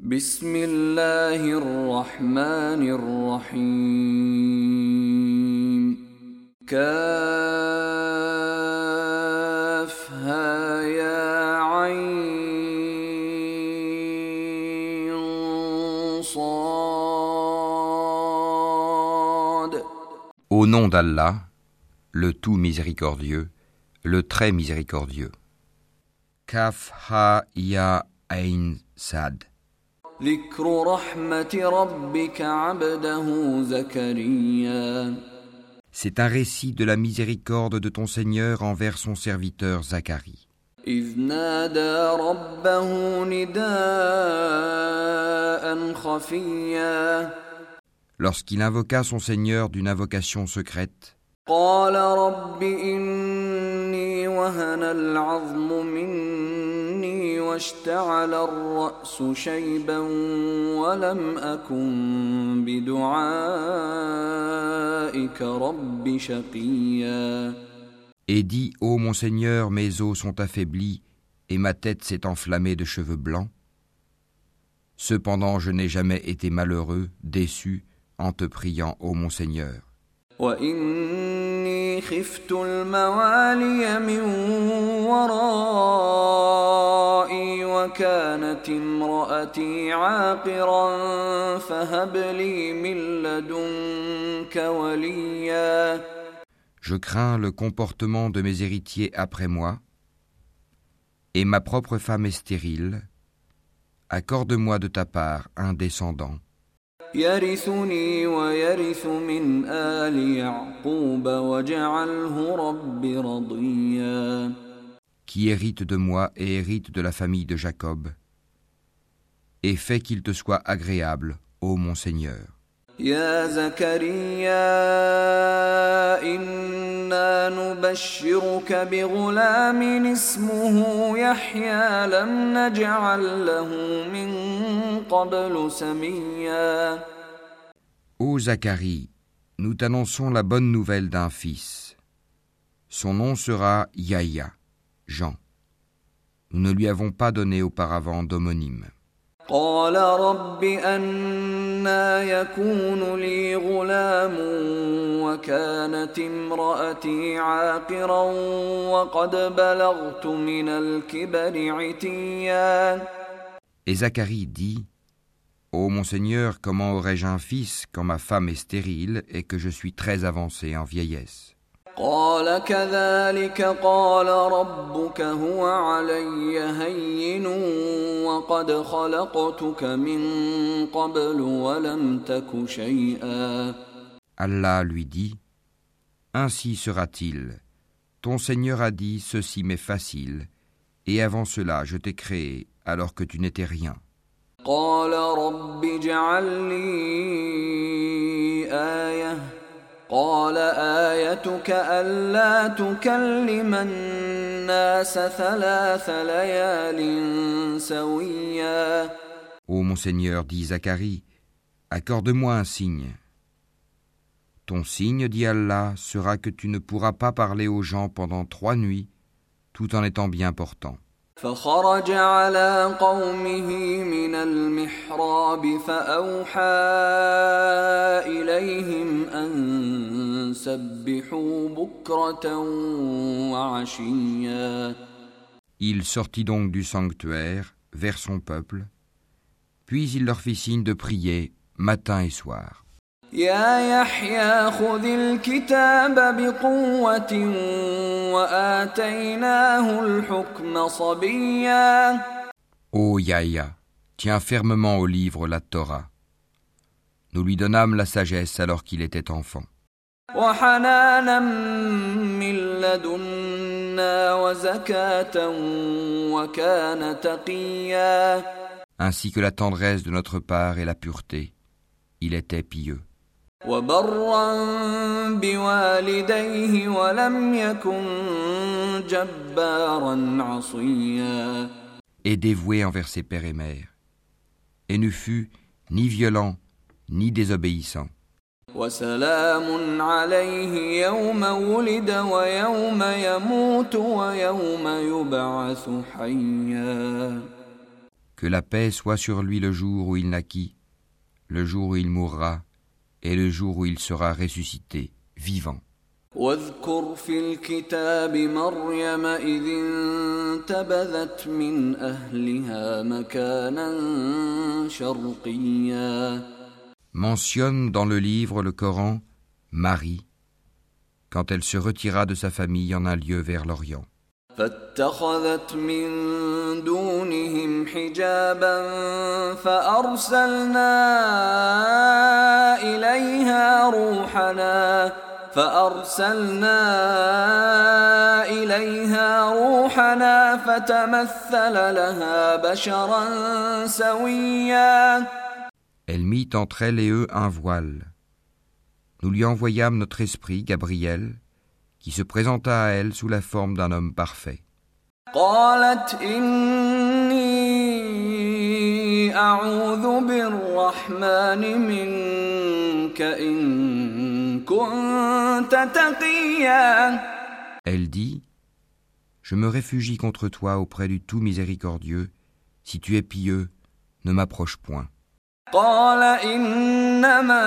بسم الله الرحمن الرحيم كافها يا عين صاد Au nom d'Allah, le tout miséricordieux, le très miséricordieux. Kaf ha ya ain sad. ذكر رحمة ربك عبده زكريا C'est un récit de la miséricorde de ton Seigneur envers son serviteur Zacharie. إذ نادى ربه نداء خفيا Lorsqu'il invoqua son Seigneur d'une invocation secrète, قال رب إني وهن العظم مني واشتعل الرأس شيبا ولم أكن بدعائك رب شقيا et dit Ô mon Seigneur, mes os sont affaiblis et ma tête s'est enflammée de cheveux blancs. Cependant, je n'ai jamais été malheureux, déçu, en te priant, ô mon Seigneur. وإني خفت الموالي من ورائي وكانت امرأتي عاقرا فهب لي من لدنك وليا Je crains le comportement de mes héritiers après moi, et ma propre femme est stérile. Accorde-moi de ta part un descendant, يرثني ويرث من آل يعقوب واجعله رب رضيا qui hérite de moi et hérite de la famille de Jacob, et fais qu'il te soit agréable, ô mon Seigneur. يا زكريا إنا نبشرك بغلام اسمه يحيى لم نجعل له من قبل سميا Ô Zacharie, nous t'annonçons la bonne nouvelle d'un fils. Son nom sera Yahya, Jean. Nous ne lui avons pas donné auparavant d'homonyme. قال رب أنا يكون لي غلام وكانت امرأتي عاقرا وقد بلغت من الكبر عتيا Et Zacharie dit Ô mon Seigneur, comment aurais-je un fils quand ma femme est stérile et que je suis très avancé en vieillesse قال كذلك قال ربك هو علي هين وقد خلقتك من قبل ولم تك شيئا Allah lui dit Ainsi sera-t-il. Ton Seigneur a dit Ceci m'est facile, et avant cela je t'ai créé alors que tu n'étais rien. قال رب اجعل لي آية قال آيتك ألا تكلم الناس ثلاث ليال سويا Ô mon Seigneur, dit Zacharie, accorde-moi un signe. Ton signe, dit Allah, sera que tu ne pourras pas parler aux gens pendant trois nuits, tout en étant bien portant. فخرج على قومه من المحراب فأوحى إليهم أن سبحوا بكرة وعشيا Il sortit donc du sanctuaire vers son peuple, puis il leur fit signe de prier matin et soir. يا يحيى خذ الكتاب بقوة وآتيناه الحكم صبيا Ô Yahya, tiens fermement au livre la Torah. Nous lui donnâmes la sagesse alors qu'il était enfant, وحنانا من لدنا وزكاة وكان تقيا ainsi que la tendresse de notre part et la pureté. Il était pieux. وبرا بوالديه ولم يكن جبارا عصيا et dévoué envers ses pères et mères, et ne fut ni violent ni désobéissant. وسلام عليه يوم ولد ويوم يموت ويوم يبعث حيا Que la paix soit sur lui le jour où il naquit, le jour où il mourra, et le jour où il sera ressuscité, vivant. واذكر في الكتاب مريم إذ انتبذت من أهلها مكانا شرقيا Mentionne dans le livre le Coran Marie, quand elle se retira de sa famille en un lieu vers l'Orient. فاتخذت من دونهم حجابا فأرسلنا إليها روحنا فأرسلنا إليها روحنا فتمثل لها بشرا سويا Elle mit entre elle et eux un voile. Nous lui envoyâmes notre esprit, Gabriel, qui se présenta à elle sous la forme d'un homme parfait. Elle dit Je me réfugie contre toi auprès du Tout Miséricordieux, si tu es pieux, ne m'approche point. قال إنما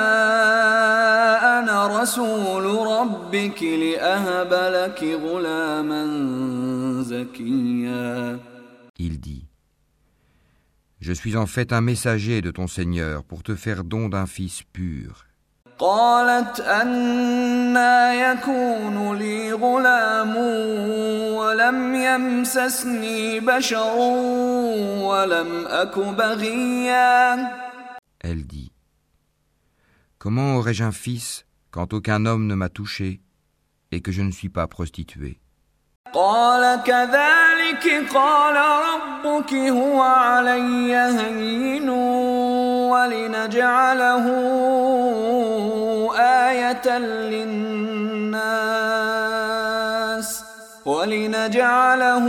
أنا رسول ربك لأهب لك غلاما زكيا Il dit Je suis en fait un messager de ton Seigneur pour te faire don d'un fils pur. قالت أنا يكون لي غلام ولم يمسسني بشر ولم أك بغيا Elle dit Comment aurais-je un fils quand aucun homme ne m'a touché et que je ne suis pas prostituée قال كذلك قال ربك هو علي هين ولنجعله آية للناس ولنجعله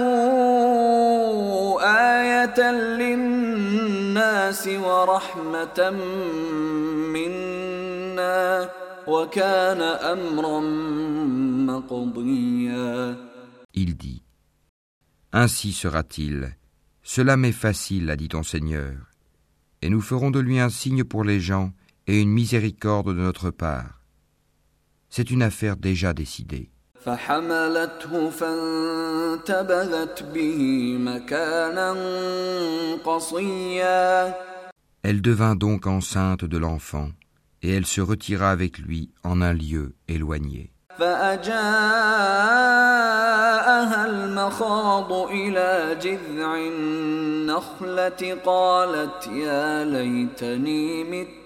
آية للناس ورحمة منا وكان أمرا مقضيا Il dit Ainsi sera-t-il. Cela m'est facile, a dit ton Seigneur. Et nous ferons de lui un signe pour les gens et une miséricorde de notre part. C'est une affaire déjà décidée. فحملته فانتبذت به مكانا قصيا Elle devint donc enceinte de l'enfant, et elle se retira avec lui en un lieu éloigné. فأجاءها المخاض إلى جذع النخلة قالت يا ليتني مت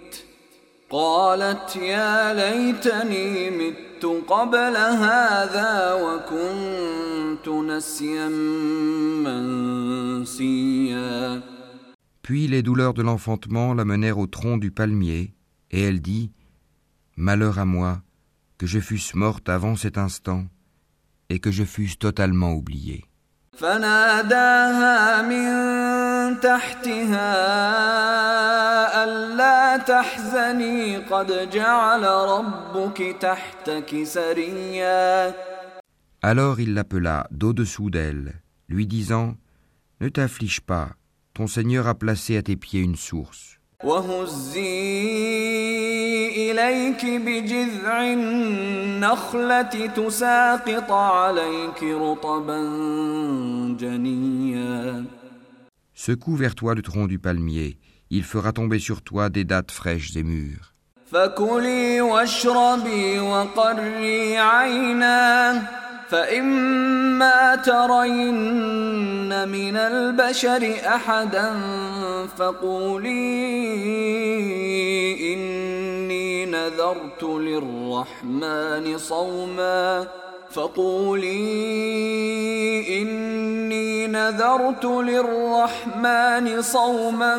قالت يا ليتني مت قبل هذا وكنت نسيا منسيا Puis les douleurs de l'enfantement la menèrent au tronc du palmier, et elle dit Malheur à moi, que je fusse morte avant cet instant, et que je fusse totalement oubliée. فناداها من تحتها ألا تحزني قد جعل ربك تحتك سريا Alors il l'appela d'au-dessous d'elle, lui disant Ne t'afflige pas, ton Seigneur a placé à tes pieds une source. وهزي إليك بجذع النخلة تساقط عليك رطبا جنيا Secoue vers toi le tronc du palmier, il fera tomber sur toi des dattes fraîches et mûres. فكلي واشربي وقري عينا فإما ترين من البشر أحدا فقولي إني نذرت للرحمن صوما فقولي إني نذرت للرحمن صوما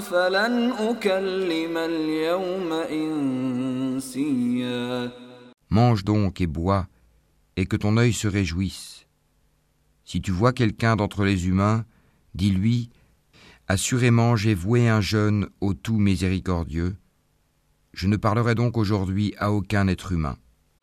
فلن أكلم اليوم إنسيا Mange donc et bois, et que ton œil se réjouisse. Si tu vois quelqu'un d'entre les humains, dis-lui Assurément j'ai voué un jeûne au tout miséricordieux. Je ne parlerai donc aujourd'hui à aucun être humain.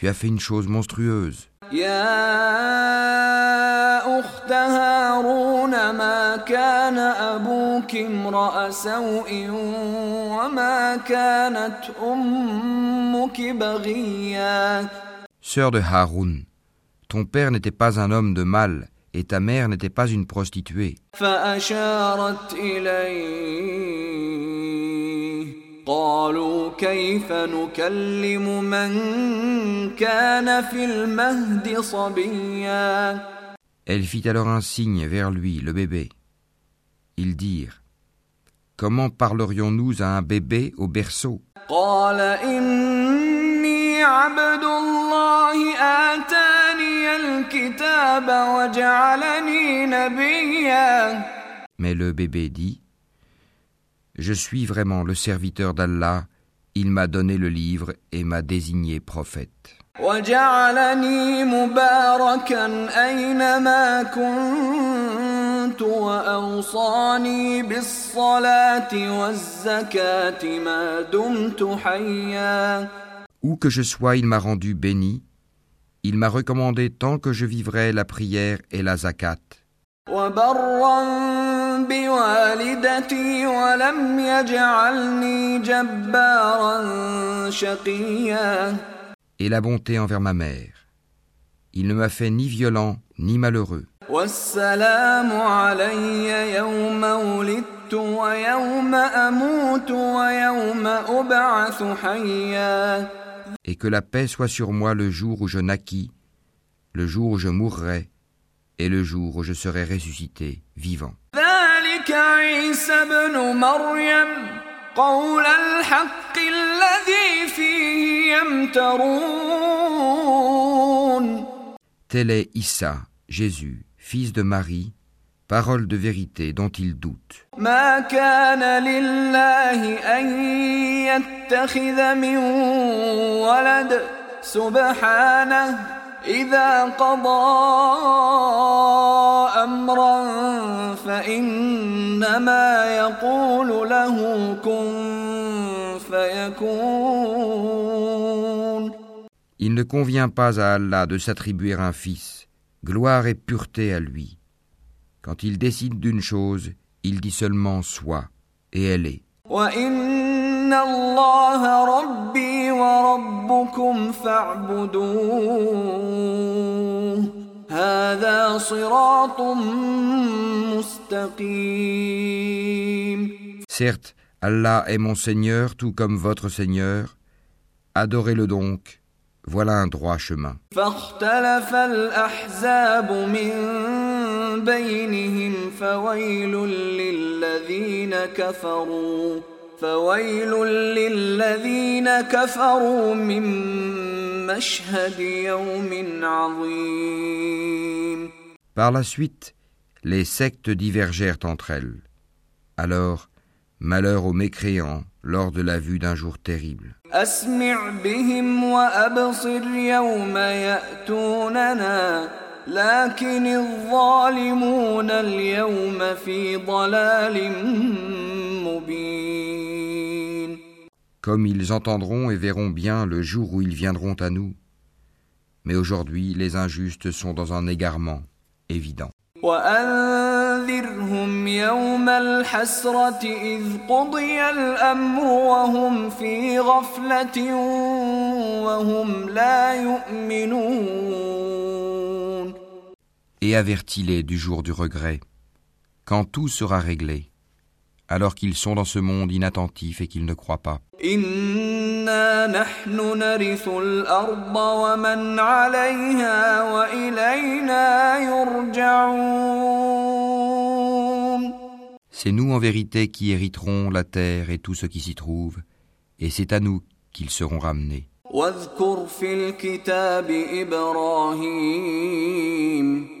tu as fait une chose monstrueuse. يا أخت هارون ما كان أبوك امرأ سوء وما كانت أمك بغيا Sœur de Haroun, ton père n'était pas un homme de mal et ta mère n'était pas une prostituée. فأشارت إليه قالوا كيف نكلم من كان في المهد صبيا Elle fit alors un signe vers lui, le bébé. Ils dirent Comment parlerions-nous à un bébé au berceau قال إني عبد الله آتاني الكتاب وجعلني نبيا Mais le bébé dit je suis vraiment le serviteur d'Allah, il m'a donné le livre et m'a désigné prophète. Où que je sois, il m'a rendu béni. Il m'a recommandé tant que je vivrai la prière et la zakat. وبرا بوالدتي ولم يجعلني جبارا شقيا Et la bonté envers ma mère. Il ne m'a fait ni violent ni malheureux. والسلام علي يوم ولدت ويوم أموت ويوم أبعث حيا Et que la paix soit sur moi le jour où je naquis, le jour où je mourrai, et le jour où je serai ressuscité vivant. Tel est Issa, Jésus, fils de Marie, parole de vérité dont il doute. ما كان لله أن يتخذ من ولد سبحانه إذا قضى أمرا فإنما يقول له كن فيكون Il ne convient pas à Allah de s'attribuer un fils. Gloire et pureté à lui. Quand il décide d'une chose, il dit seulement soit, et elle est. وإن الله ربي وربكم فاعبدوه هذا صراط مستقيم Certes, Allah est mon Seigneur tout comme votre Seigneur. Adorez-le donc. Voilà un droit chemin. فاختلف الأحزاب من بينهم فويل للذين كفروا فويل للذين كفروا من مشهد يوم عظيم Par la suite, les sectes divergèrent entre elles. Alors, malheur aux mécréants lors de la vue d'un jour terrible. أسمع بهم وأبصر يوم يأتوننا لكن الظالمون اليوم في ضلال مبين comme ils entendront et verront bien le jour où ils viendront à nous. Mais aujourd'hui, les injustes sont dans un égarement évident. Et avertis-les du jour du regret, quand tout sera réglé alors qu'ils sont dans ce monde inattentif et qu'ils ne croient pas. C'est nous en vérité qui hériterons la terre et tout ce qui s'y trouve, et c'est à nous qu'ils seront ramenés. «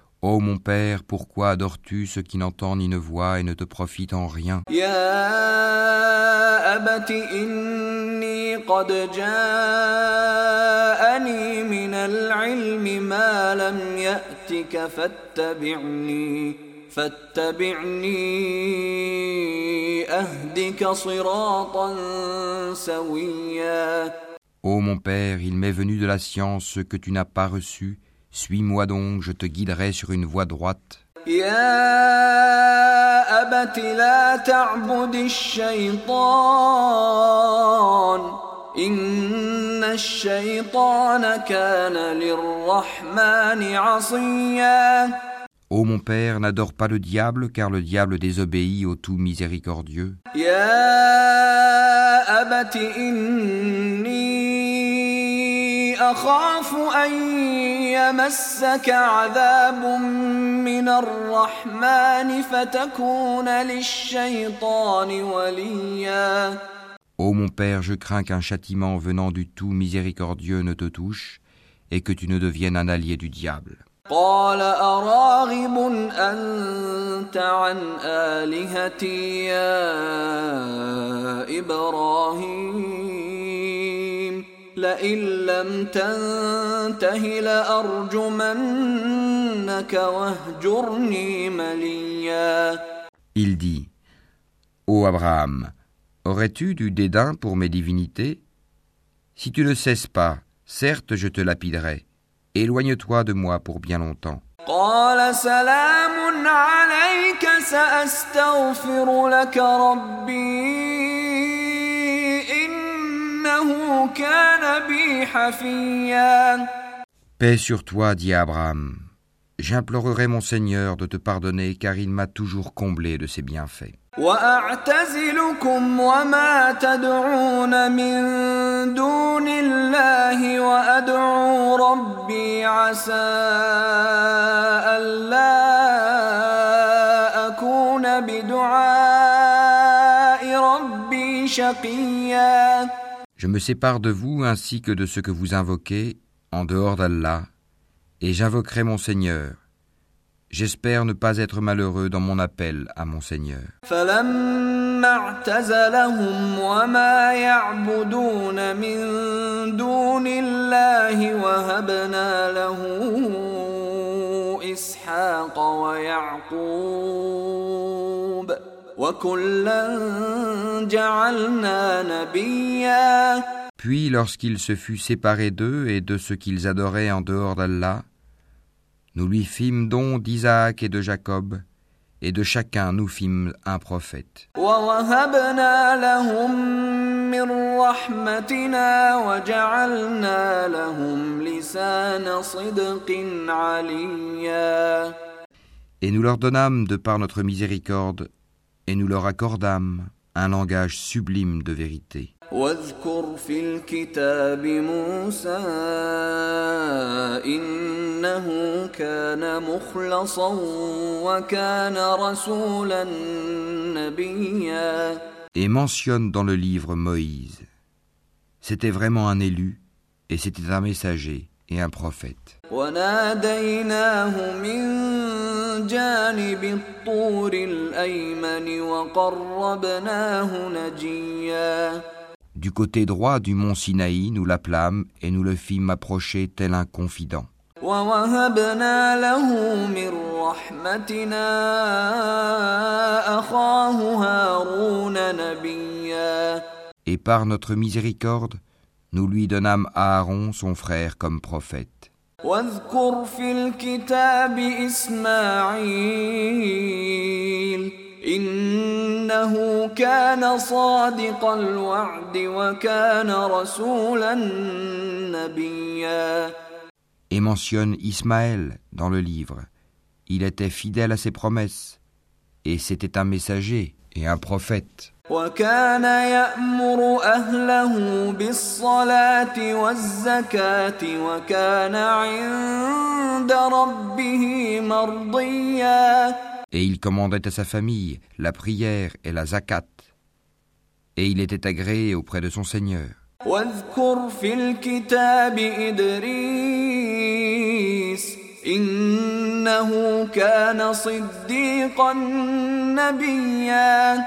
Ô mon Père, pourquoi adores-tu ce qui n'entend ni ne voit et ne te profite en rien? Ô mon Père, il m'est venu de la science ce que tu n'as pas reçu Suis-moi donc, je te guiderai sur une voie droite. يا أبت لا تعبد الشيطان إن الشيطان كان للرحمن عصيا Ô mon père, n'adore pas le diable, car le diable désobéit au tout miséricordieux. يا أبت إني أخاف أن يمسك عذاب من الرحمن فتكون للشيطان وليا Ô mon père, je crains qu'un châtiment venant du tout miséricordieux ne te touche, et que tu ne deviennes un allié du diable. قال أراغب أنت عن آلهتي يا إبراهيم لئن لم تنته لأرجمنك واهجرني مليا Il dit Ô Abraham, aurais-tu du dédain pour mes divinités Si tu ne cesses pas, certes je te lapiderai. Éloigne-toi de moi pour bien longtemps. قال سلام عليك سأستغفر لك ربي Paix sur toi, dit Abraham. J'implorerai mon Seigneur de te pardonner car il m'a toujours comblé de ses bienfaits. وأعتزلكم وما تدعون من دون الله وأدعو ربي عسى ألا أكون بدعاء ربي شقيا Je me sépare de vous ainsi que de ce que vous invoquez en dehors d'Allah, et j'invoquerai mon Seigneur. J'espère ne pas être malheureux dans mon appel à mon Seigneur. Puis lorsqu'il se fut séparé d'eux et de ce qu'ils adoraient en dehors d'Allah, nous lui fîmes don d'Isaac et de Jacob, et de chacun nous fîmes un prophète. Et nous leur donnâmes de par notre miséricorde et nous leur accordâmes un langage sublime de vérité. واذكر في الكتاب موسى إنه كان مخلصا وكان رسولا نبيا Et mentionne dans le livre Moïse. C'était vraiment un élu, et c'était un messager et un prophète. وناديناه من جانب الطور الأيمن وقربناه نجيا Du côté droit du mont Sinaï, nous l'appelâmes et nous le fîmes approcher tel un confident. ووهبنا له من رحمتنا أخاه هارون نبيا Et par notre miséricorde, nous lui donnâmes Aaron, son frère, comme prophète. واذكر في الكتاب إسماعيل إنه كان صادق الوعد وكان رسولا نبيا Et mentionne Ismaël dans le livre. Il était fidèle à ses promesses, et c'était un messager et un prophète. وكان يأمر أهله بالصلاة والزكاة وكان عند ربه مرضيا Et il commandait à sa famille la prière et la zakat. Et il était agréé auprès de son Seigneur. واذكر في الكتاب إدريس إنه كان صديقا نبيا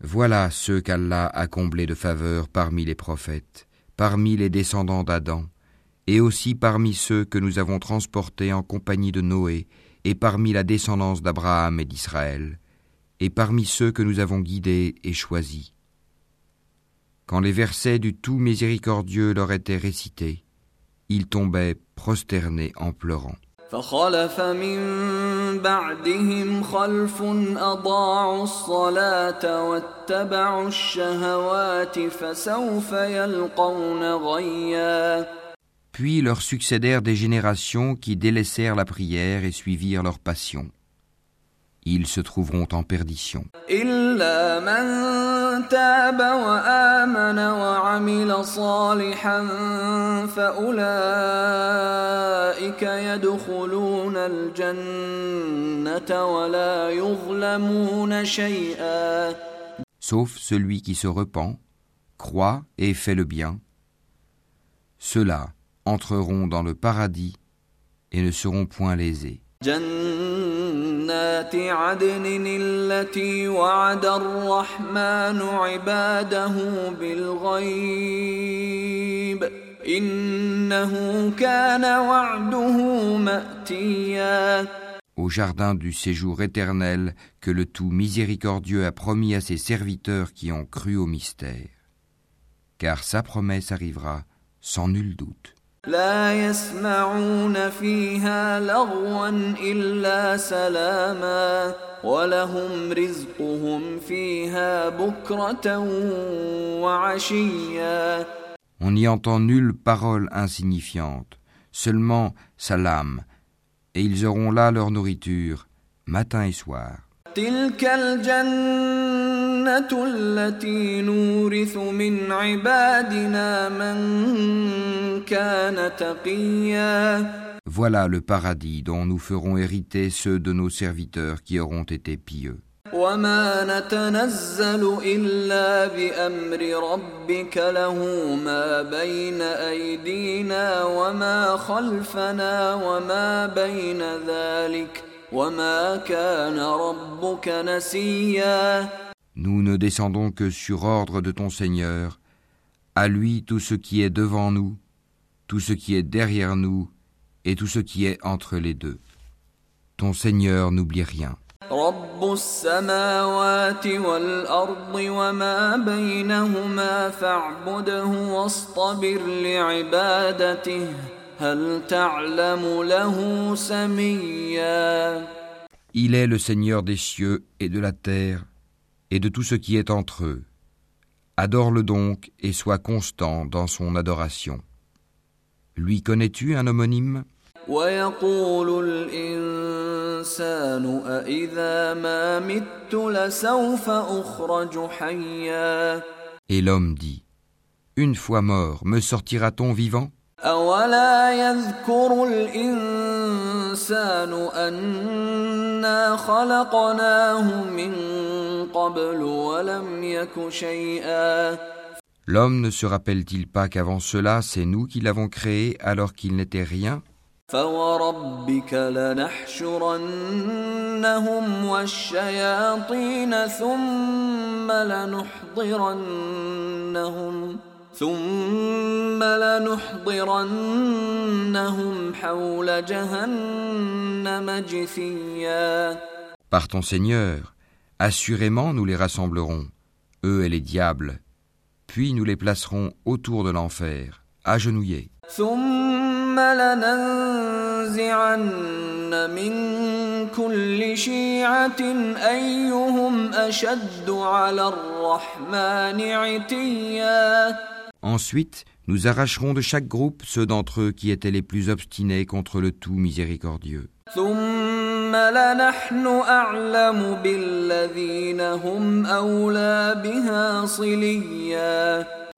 Voilà ceux qu'Allah a comblés de faveur parmi les prophètes, parmi les descendants d'Adam, et aussi parmi ceux que nous avons transportés en compagnie de Noé, et parmi la descendance d'Abraham et d'Israël, et parmi ceux que nous avons guidés et choisis. Quand les versets du tout miséricordieux leur étaient récités, ils tombaient prosternés en pleurant. فخلف من بعدهم خلف أضاعوا الصلاة واتبعوا الشهوات فسوف يلقون غيا Puis leur succédèrent des générations qui délaissèrent la prière et suivirent leur passion. Ils se trouveront en perdition. إلا من تاب وآمن وعمل صالحا فأولئك يدخلون الجنة ولا يظلمون شيئا Sauf celui qui se repent, croit et fait le bien. Ceux-là entreront dans le paradis et ne seront point lésés. جنات عدن التي وعد الرحمن عباده بالغيب إنه كان وعده مأتيا Au jardin du séjour éternel que le tout miséricordieux a promis à ses serviteurs qui ont cru au mystère. Car sa promesse arrivera sans nul doute. لا يسمعون فيها لغوا إلا سلاما ولهم رزقهم فيها بكرة وعشيا On n'y entend nulle parole insignifiante, seulement salam, et ils auront là leur nourriture, matin et soir. تلك الجنة التي نورث من عبادنا من كان تقيا Voilà le paradis dont nous ferons hériter ceux de nos serviteurs qui auront été pieux. وما نتنزل إلا بأمر ربك له ما بين أيدينا وما خلفنا وما بين ذلك Nous ne descendons que sur ordre de ton Seigneur. À lui tout ce qui est devant nous, tout ce qui est derrière nous et tout ce qui est entre les deux. Ton Seigneur n'oublie rien. Il est le Seigneur des cieux et de la terre et de tout ce qui est entre eux. Adore-le donc et sois constant dans son adoration. Lui connais-tu un homonyme? Et l'homme dit, Une fois mort, me sortira-t-on vivant? أولا يذكر الإنسان أنا خلقناه من قبل ولم يك شيئا L'homme ne se rappelle-t-il pas qu'avant cela, c'est nous qui l'avons créé alors qu'il n'était rien فوربك لنحشرنهم والشياطين ثم لنحضرنهم ثم لنحضرنهم حول جهنم جثيا Par ton Seigneur, assurément nous les rassemblerons, eux et les diables, puis nous les placerons autour de l'enfer, agenouillés. ثم لننزعن من كل شيعة أيهم أشد على الرحمن عتيا Ensuite, nous arracherons de chaque groupe ceux d'entre eux qui étaient les plus obstinés contre le tout miséricordieux.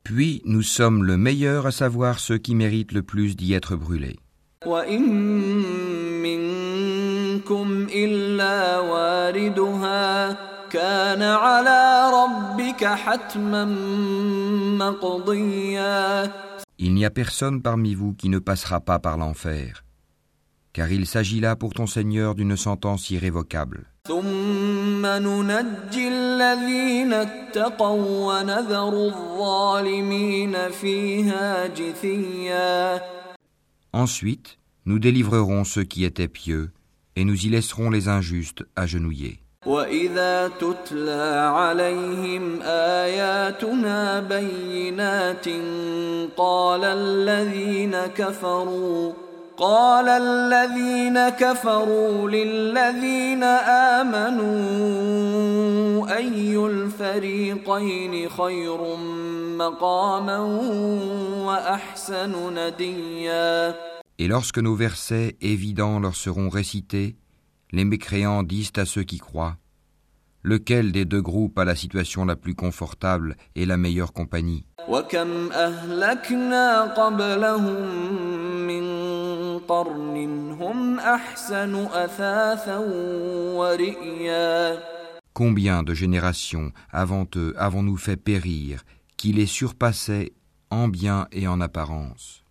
Puis nous sommes le meilleur à savoir ceux qui méritent le plus d'y être brûlés. وإن منكم إلا واردها كان على ربك حتما مقضيا Il n'y a personne parmi vous qui ne passera pas par l'enfer, car il s'agit là pour ton Seigneur d'une sentence irrévocable. ثم ننجي الذين اتقوا ونذر الظالمين فيها جثيا Ensuite, nous délivrerons ceux qui étaient pieux, et nous y laisserons les injustes agenouillés. وإذا تتلى عليهم آياتنا بينات قال الذين كفروا قال الذين كفروا للذين آمنوا أي الفريقين خير مقاما وأحسن نديا؟ Et lorsque nos versets évidents leur seront récités, les mécréants disent à ceux qui croient. Lequel des deux groupes a la situation la plus confortable et la meilleure compagnie? Combien de générations avant eux avons-nous fait périr qui les surpassaient en bien et en apparence?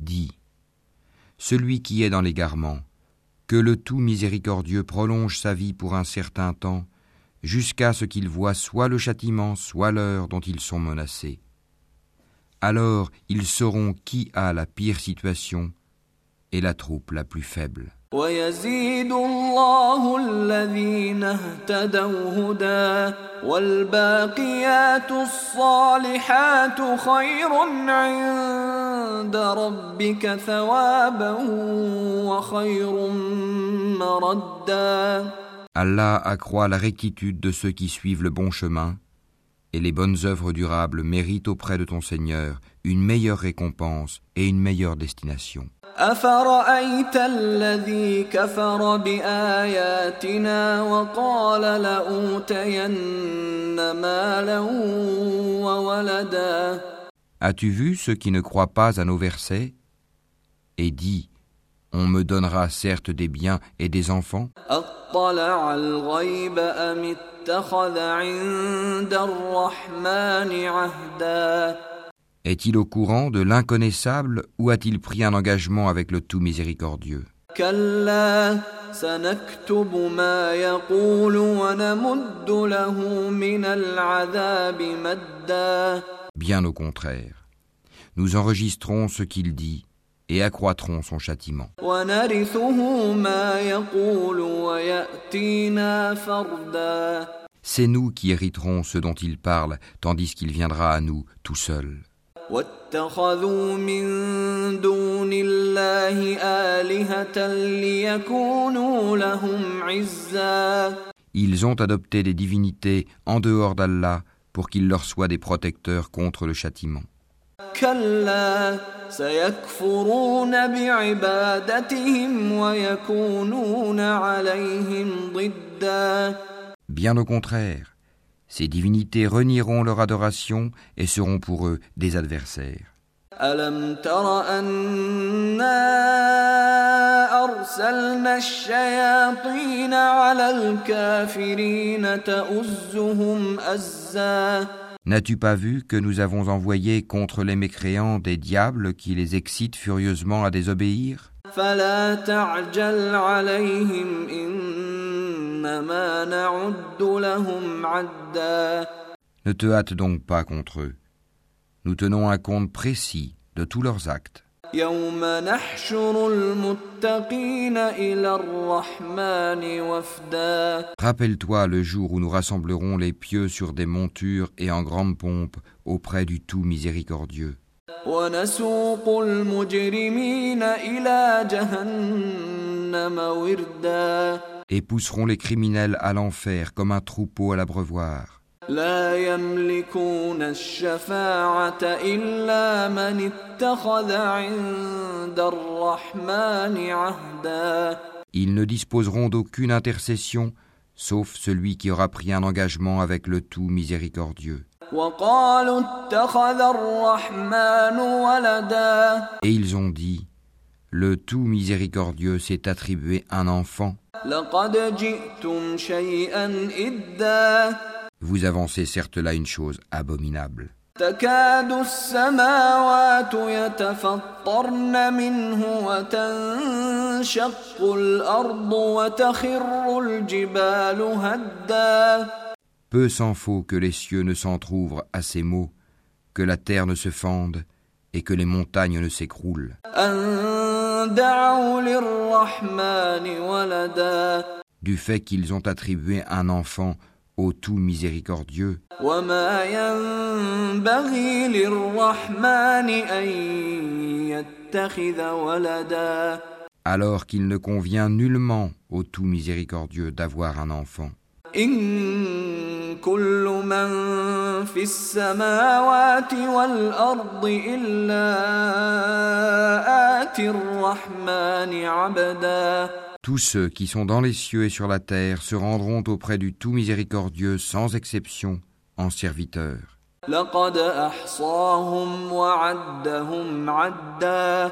Dis, celui qui est dans l'égarement, que le tout miséricordieux prolonge sa vie pour un certain temps, jusqu'à ce qu'il voit soit le châtiment, soit l'heure dont ils sont menacés. Alors ils sauront qui a la pire situation et la troupe la plus faible. ويزيد الله الذين اهتدوا هدى والباقيات الصالحات خير عند ربك ثوابا وخير مردا Allah accroît la rectitude de ceux qui suivent le bon chemin, et les bonnes œuvres durables méritent auprès de ton Seigneur une meilleure récompense et une meilleure destination. أفرأيت الذي كفر بآياتنا وقال لأوتين مالا وولدا As-tu vu ceux qui ne croient pas à nos versets Et dit, on me donnera certes des biens et des enfants Est-il au courant de l'inconnaissable ou a-t-il pris un engagement avec le tout miséricordieux? Bien au contraire, nous enregistrons ce qu'il dit et accroîtrons son châtiment. C'est nous qui hériterons ce dont il parle, tandis qu'il viendra à nous tout seul. Ils ont adopté des divinités en dehors d'Allah pour qu'il leur soit des protecteurs contre le châtiment. Bien au contraire, ces divinités renieront leur adoration et seront pour eux des adversaires. N'as-tu pas vu que nous avons envoyé contre les mécréants des diables qui les excitent furieusement à désobéir? فلا تعجل عليهم إنما نعد لهم عدا Ne te hâte donc pas contre eux. Nous tenons un compte précis de tous leurs actes. يوم نحشر المتقين إلى الرحمن وفدا Rappelle-toi le jour où nous rassemblerons les pieux sur des montures et en grande pompe auprès du tout miséricordieux. ونسوق المجرمين إلى جهنم وردا Et pousseront les criminels à l'enfer comme un troupeau à l'abreuvoir. لا يملكون الشفاعة إلا من اتخذ عند الرحمن عهدا Ils ne disposeront d'aucune intercession, sauf celui qui aura pris un engagement avec le tout miséricordieux. وقالوا اتخذ الرحمن ولدا Et ils ont dit, le tout miséricordieux s'est attribué un enfant. لقد جئتم شيئا إدا Vous avancez certes là une chose abominable. تكاد السماوات يتفطرن منه وتنشق الأرض وتخر الجبال هدا peu s'en faut que les cieux ne s'entr'ouvrent à ces mots, que la terre ne se fende et que les montagnes ne s'écroulent. Du fait qu'ils ont attribué un enfant au tout miséricordieux. Alors qu'il ne convient nullement au tout miséricordieux d'avoir un enfant. إن كل من في السماوات والأرض إلا آتي الرحمن عبدا Tous ceux qui sont dans les cieux et sur la terre se rendront auprès du tout miséricordieux sans exception en serviteurs. لقد أحصاهم وعدهم عدا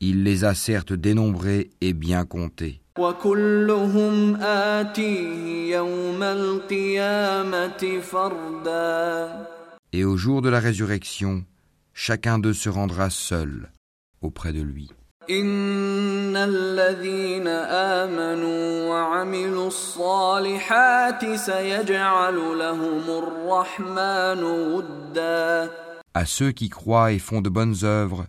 Il les a certes dénombrés et bien comptés. وكلهم آتيه يوم القيامة فردا Et au jour de la résurrection, chacun d'eux se rendra seul auprès de lui. إن الذين آمنوا وعملوا الصالحات سيجعل لهم الرحمن ودا À ceux qui croient et font de bonnes œuvres,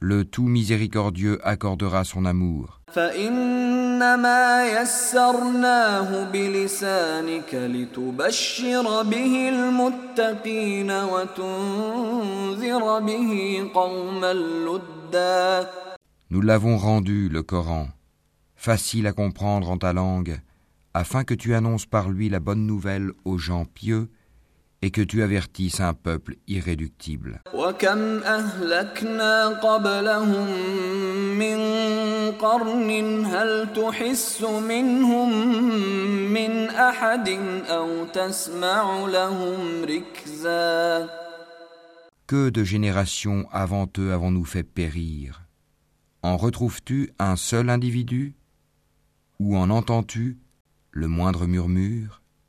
le tout miséricordieux accordera son amour. فإنما يسرناه بلسانك لتبشر به المتقين وتنذر به قوما لدا Nous l'avons rendu, le Coran, facile à comprendre en ta langue, afin que tu annonces par lui la bonne nouvelle aux gens pieux et que tu avertisses un peuple irréductible. Que de générations avant eux avons-nous fait périr? En retrouves-tu un seul individu? Ou en entends-tu le moindre murmure?